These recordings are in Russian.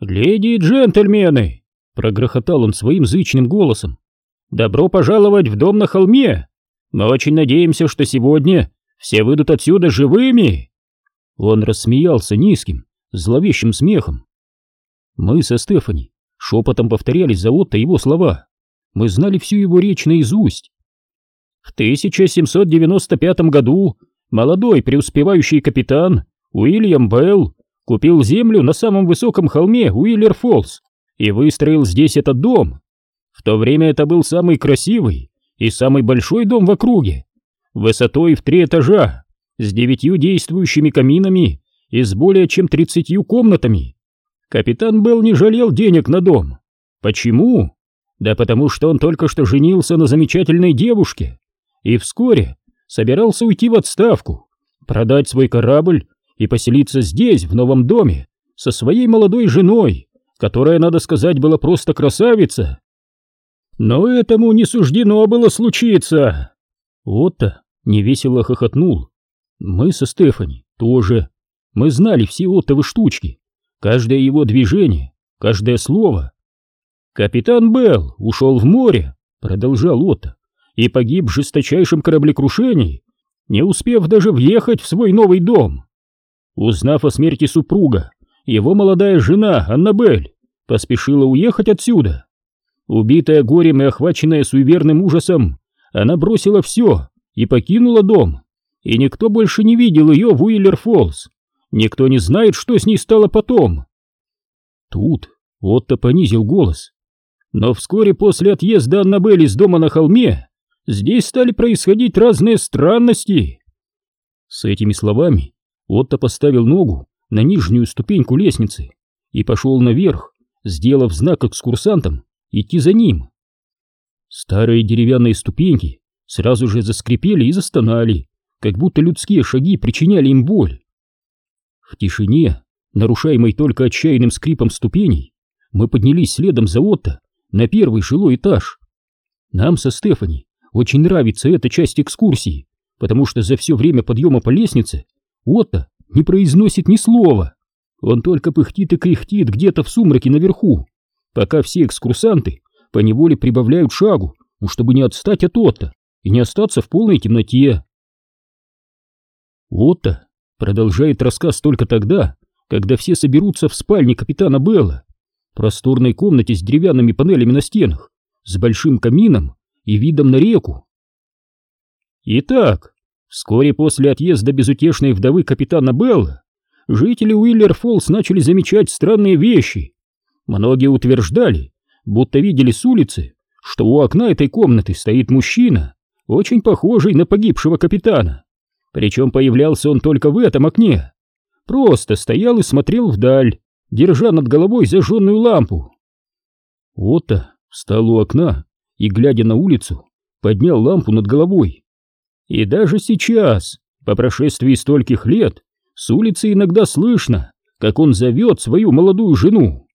«Леди и джентльмены!» — прогрохотал он своим зычным голосом. «Добро пожаловать в дом на холме! Мы очень надеемся, что сегодня все выйдут отсюда живыми!» Он рассмеялся низким, зловещим смехом. Мы со Стефани шепотом повторяли за Отто его слова. Мы знали всю его речь наизусть. В 1795 году молодой преуспевающий капитан Уильям Белл купил землю на самом высоком холме Уиллер-Фоллс и выстроил здесь этот дом. В то время это был самый красивый и самый большой дом в округе, высотой в три этажа, с девятью действующими каминами и с более чем тридцатью комнатами. Капитан Белл не жалел денег на дом. Почему? Да потому что он только что женился на замечательной девушке и вскоре собирался уйти в отставку, продать свой корабль и поселиться здесь, в новом доме, со своей молодой женой, которая, надо сказать, была просто красавица. Но этому не суждено было случиться. Отто невесело хохотнул. Мы со Стефани тоже. Мы знали все Оттовы штучки, каждое его движение, каждое слово. Капитан Белл ушел в море, продолжал Отто, и погиб в жесточайшем кораблекрушении, не успев даже въехать в свой новый дом. Узнав о смерти супруга, его молодая жена, Аннабель, поспешила уехать отсюда. Убитая горем и охваченная суеверным ужасом, она бросила все и покинула дом, и никто больше не видел ее в Уиллер-Фоллс. Никто не знает, что с ней стало потом. Тут Отто понизил голос. Но вскоре после отъезда Аннабель из дома на холме здесь стали происходить разные странности. С этими словами Отто поставил ногу на нижнюю ступеньку лестницы и пошел наверх, сделав знак экскурсантам идти за ним. Старые деревянные ступеньки сразу же заскрипели и застонали, как будто людские шаги причиняли им боль. В тишине, нарушаемой только отчаянным скрипом ступеней, мы поднялись следом за Отто на первый жилой этаж. Нам со Стефани очень нравится эта часть экскурсии, потому что за все время подъема по лестнице Отто не произносит ни слова. Он только пыхтит и кряхтит где-то в сумраке наверху, пока все экскурсанты поневоле прибавляют шагу, ну, чтобы не отстать от Отто и не остаться в полной темноте. Отто продолжает рассказ только тогда, когда все соберутся в спальне капитана Белла, просторной комнате с деревянными панелями на стенах, с большим камином и видом на реку. Итак, Вскоре после отъезда безутешной вдовы капитана Белла жители Уиллер-Фоллс начали замечать странные вещи. Многие утверждали, будто видели с улицы, что у окна этой комнаты стоит мужчина, очень похожий на погибшего капитана. Причем появлялся он только в этом окне. Просто стоял и смотрел вдаль, держа над головой зажженную лампу. Отто встал у окна и, глядя на улицу, поднял лампу над головой и даже сейчас, по прошествии стольких лет, с улицы иногда слышно, как он зовет свою молодую жену.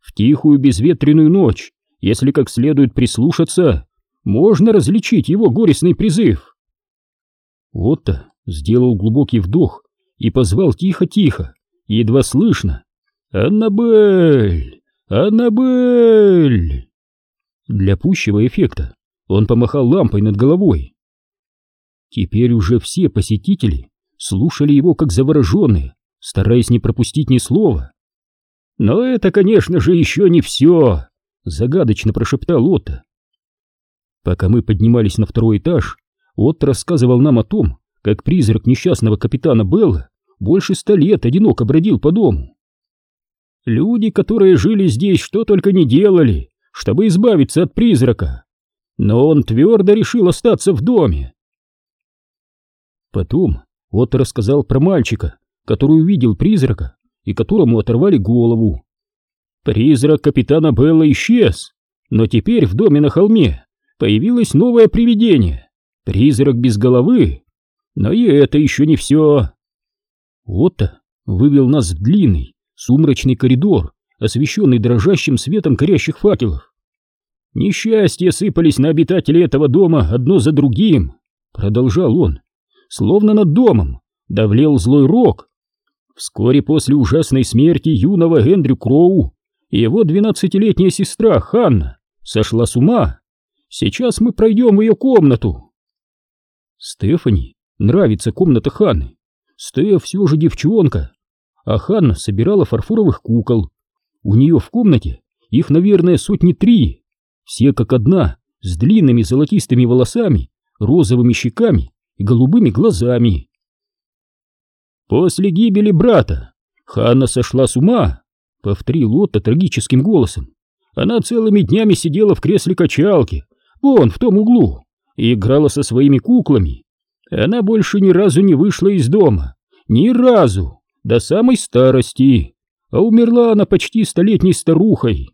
В тихую безветренную ночь, если как следует прислушаться, можно различить его горестный призыв. Отто сделал глубокий вдох и позвал тихо-тихо, едва слышно. «Аннабель! Аннабель!» Для пущего эффекта он помахал лампой над головой. Теперь уже все посетители слушали его как завороженные, стараясь не пропустить ни слова. «Но это, конечно же, еще не все!» — загадочно прошептал Отто. Пока мы поднимались на второй этаж, Отто рассказывал нам о том, как призрак несчастного капитана Белла больше ста лет одиноко бродил по дому. Люди, которые жили здесь, что только не делали, чтобы избавиться от призрака. Но он твердо решил остаться в доме. Потом Отто рассказал про мальчика, который увидел призрака и которому оторвали голову. Призрак капитана Белла исчез, но теперь в доме на холме появилось новое привидение. Призрак без головы. Но и это еще не все. Отто вывел нас в длинный, сумрачный коридор, освещенный дрожащим светом горящих факелов. Несчастья сыпались на обитателей этого дома одно за другим, продолжал он словно над домом, давлел злой рок. Вскоре после ужасной смерти юного Эндрю Кроу его двенадцатилетняя сестра Ханна сошла с ума. Сейчас мы пройдем в ее комнату. Стефани нравится комната Ханны. Стеф все же девчонка, а Ханна собирала фарфоровых кукол. У нее в комнате их, наверное, сотни три, все как одна, с длинными золотистыми волосами, розовыми щеками и голубыми глазами. После гибели брата Ханна сошла с ума, повторил Отто трагическим голосом. Она целыми днями сидела в кресле качалки, вон в том углу, и играла со своими куклами. Она больше ни разу не вышла из дома, ни разу, до самой старости, а умерла она почти столетней старухой.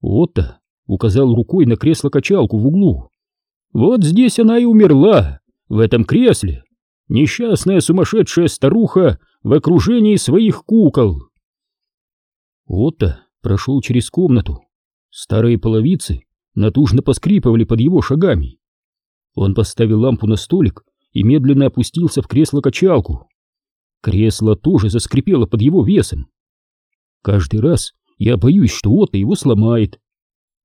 Отто указал рукой на кресло-качалку в углу. Вот здесь она и умерла, в этом кресле. Несчастная сумасшедшая старуха в окружении своих кукол. Отто прошел через комнату. Старые половицы натужно поскрипывали под его шагами. Он поставил лампу на столик и медленно опустился в кресло-качалку. Кресло тоже заскрипело под его весом. Каждый раз я боюсь, что Отто его сломает.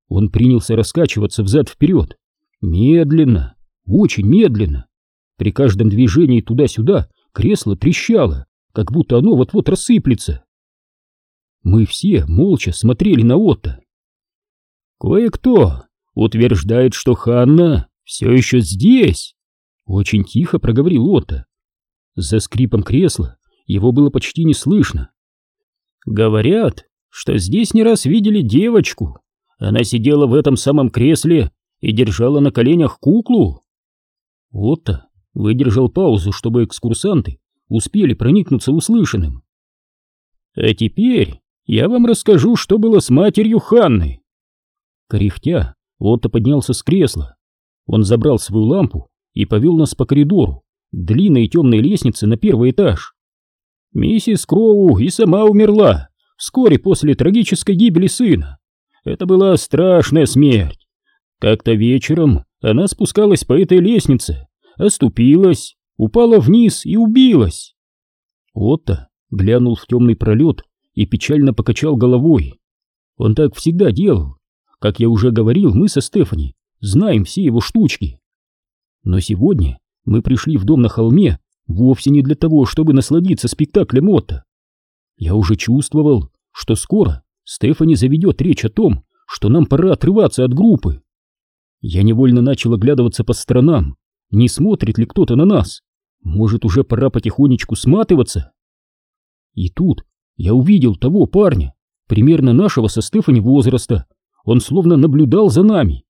Он принялся раскачиваться взад-вперед. Медленно, очень медленно. При каждом движении туда-сюда кресло трещало, как будто оно вот-вот рассыплется. Мы все молча смотрели на Отто. «Кое-кто утверждает, что Ханна все еще здесь», — очень тихо проговорил Отто. За скрипом кресла его было почти не слышно. «Говорят, что здесь не раз видели девочку. Она сидела в этом самом кресле и держала на коленях куклу». Отто выдержал паузу, чтобы экскурсанты успели проникнуться услышанным. «А теперь я вам расскажу, что было с матерью Ханны». Кряхтя, Отто поднялся с кресла. Он забрал свою лампу и повел нас по коридору, длинной темной лестнице на первый этаж. Миссис Кроу и сама умерла вскоре после трагической гибели сына. Это была страшная смерть. Как-то вечером она спускалась по этой лестнице, оступилась, упала вниз и убилась. Отто глянул в темный пролет и печально покачал головой. Он так всегда делал. Как я уже говорил, мы со Стефани знаем все его штучки. Но сегодня мы пришли в дом на холме вовсе не для того, чтобы насладиться спектаклем Отто. Я уже чувствовал, что скоро Стефани заведет речь о том, что нам пора отрываться от группы. Я невольно начал оглядываться по сторонам, не смотрит ли кто-то на нас. Может, уже пора потихонечку сматываться? И тут я увидел того парня, примерно нашего со Стефани возраста. Он словно наблюдал за нами.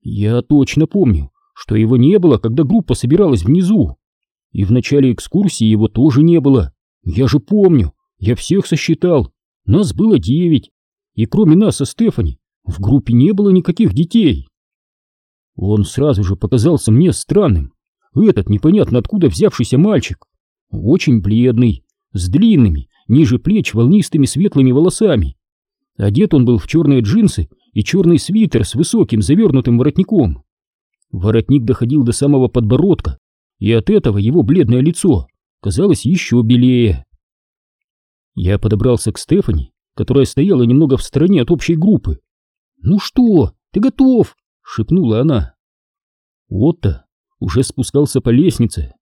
Я точно помню, что его не было, когда группа собиралась внизу. И в начале экскурсии его тоже не было. Я же помню, я всех сосчитал. Нас было девять. И кроме нас со Стефани в группе не было никаких детей. Он сразу же показался мне странным. Этот непонятно откуда взявшийся мальчик. Очень бледный, с длинными, ниже плеч волнистыми светлыми волосами. Одет он был в черные джинсы и черный свитер с высоким завернутым воротником. Воротник доходил до самого подбородка, и от этого его бледное лицо казалось еще белее. Я подобрался к Стефани, которая стояла немного в стороне от общей группы. «Ну что, ты готов?» — шепнула она. Отто уже спускался по лестнице.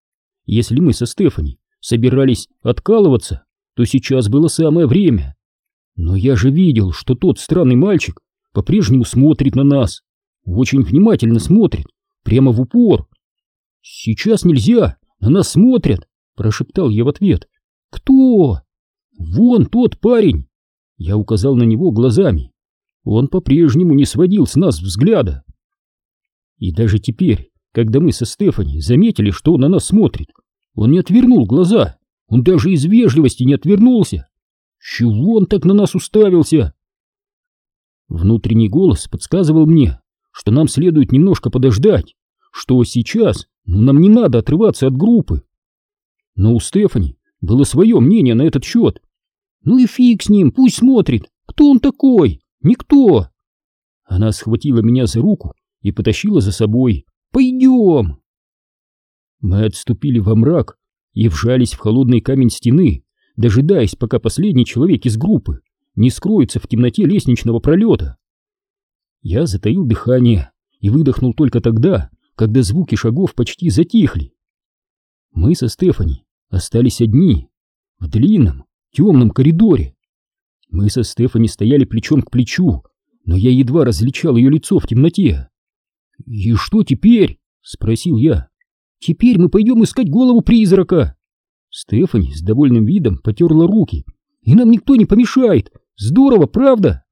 Если мы со Стефани собирались откалываться, то сейчас было самое время. Но я же видел, что тот странный мальчик по-прежнему смотрит на нас. Очень внимательно смотрит, прямо в упор. «Сейчас нельзя, на нас смотрят!» — прошептал я в ответ. «Кто?» «Вон тот парень!» Я указал на него глазами. Он по-прежнему не сводил с нас взгляда. И даже теперь, когда мы со Стефани заметили, что он на нас смотрит, он не отвернул глаза, он даже из вежливости не отвернулся. Чего он так на нас уставился? Внутренний голос подсказывал мне, что нам следует немножко подождать, что сейчас ну, нам не надо отрываться от группы. Но у Стефани было свое мнение на этот счет. Ну и фиг с ним, пусть смотрит, кто он такой, никто. Она схватила меня за руку и потащила за собой. Пойдем. Мы отступили во мрак и вжались в холодный камень стены, дожидаясь, пока последний человек из группы не скроется в темноте лестничного пролета. Я затаил дыхание и выдохнул только тогда, когда звуки шагов почти затихли. Мы со Стефани остались одни, в длинном, темном коридоре. Мы со Стефани стояли плечом к плечу, но я едва различал ее лицо в темноте. «И что теперь?» — спросил я. «Теперь мы пойдем искать голову призрака!» Стефани с довольным видом потерла руки. «И нам никто не помешает! Здорово, правда?»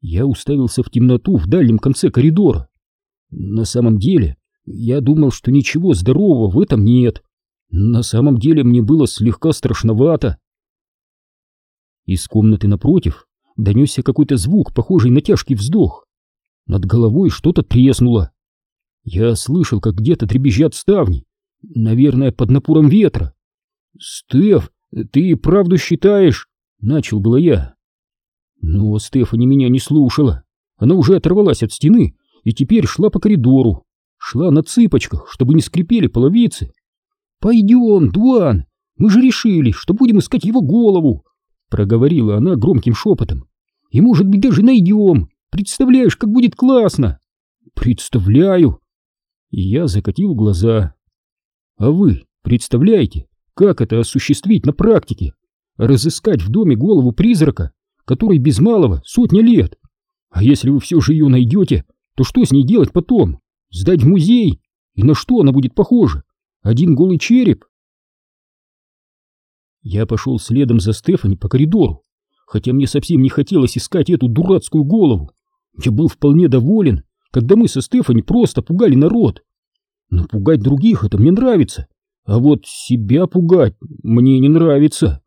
Я уставился в темноту в дальнем конце коридора. На самом деле, я думал, что ничего здорового в этом нет. На самом деле мне было слегка страшновато. Из комнаты напротив донесся какой-то звук, похожий на тяжкий вздох. Над головой что-то треснуло. Я слышал, как где-то дребезжат ставни, наверное, под напором ветра. «Стеф, ты правду считаешь?» — начал было я. Но Стефани меня не слушала. Она уже оторвалась от стены и теперь шла по коридору. Шла на цыпочках, чтобы не скрипели половицы. «Пойдем, Дуан, мы же решили, что будем искать его голову!» Проговорила она громким шепотом. «И, может быть, даже найдем! Представляешь, как будет классно!» «Представляю!» И я закатил глаза. «А вы представляете, как это осуществить на практике? Разыскать в доме голову призрака, который без малого сотня лет? А если вы все же ее найдете, то что с ней делать потом? Сдать в музей? И на что она будет похожа? Один голый череп?» Я пошел следом за Стефани по коридору, хотя мне совсем не хотелось искать эту дурацкую голову. Я был вполне доволен, когда мы со Стефани просто пугали народ. Но пугать других это мне нравится, а вот себя пугать мне не нравится.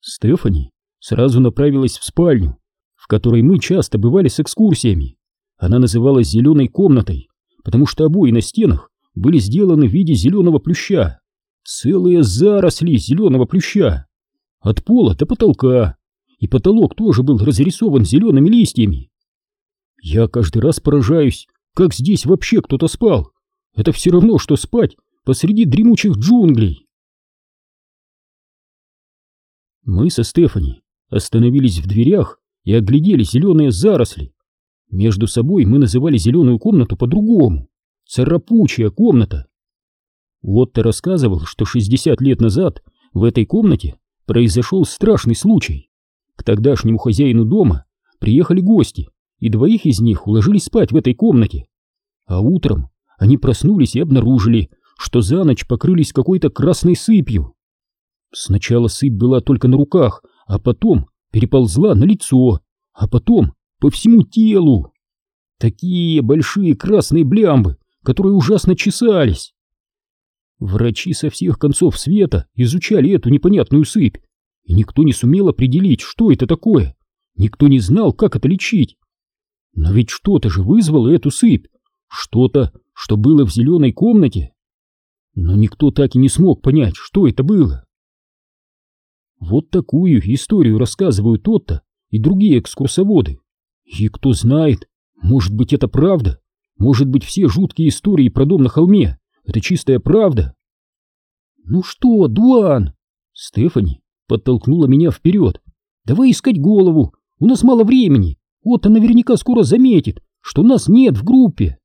Стефани сразу направилась в спальню, в которой мы часто бывали с экскурсиями. Она называлась «зеленой комнатой», потому что обои на стенах были сделаны в виде зеленого плюща. Целые заросли зеленого плюща. От пола до потолка. И потолок тоже был разрисован зелеными листьями. Я каждый раз поражаюсь, как здесь вообще кто-то спал. Это все равно, что спать посреди дремучих джунглей. Мы со Стефани остановились в дверях и оглядели зеленые заросли. Между собой мы называли зеленую комнату по-другому. Царапучая комната. Лотто рассказывал, что 60 лет назад в этой комнате произошел страшный случай. К тогдашнему хозяину дома приехали гости, и двоих из них уложили спать в этой комнате. А утром они проснулись и обнаружили, что за ночь покрылись какой-то красной сыпью. Сначала сыпь была только на руках, а потом переползла на лицо, а потом по всему телу. Такие большие красные блямбы, которые ужасно чесались. Врачи со всех концов света изучали эту непонятную сыпь, и никто не сумел определить, что это такое. Никто не знал, как это лечить. Но ведь что-то же вызвало эту сыпь, что-то, что было в зеленой комнате. Но никто так и не смог понять, что это было. Вот такую историю рассказывают тот-то и другие экскурсоводы. И кто знает, может быть это правда, может быть все жуткие истории про дом на холме это чистая правда. Ну что, Дуан? Стефани подтолкнула меня вперед. Давай искать голову. У нас мало времени. Он наверняка скоро заметит, что нас нет в группе.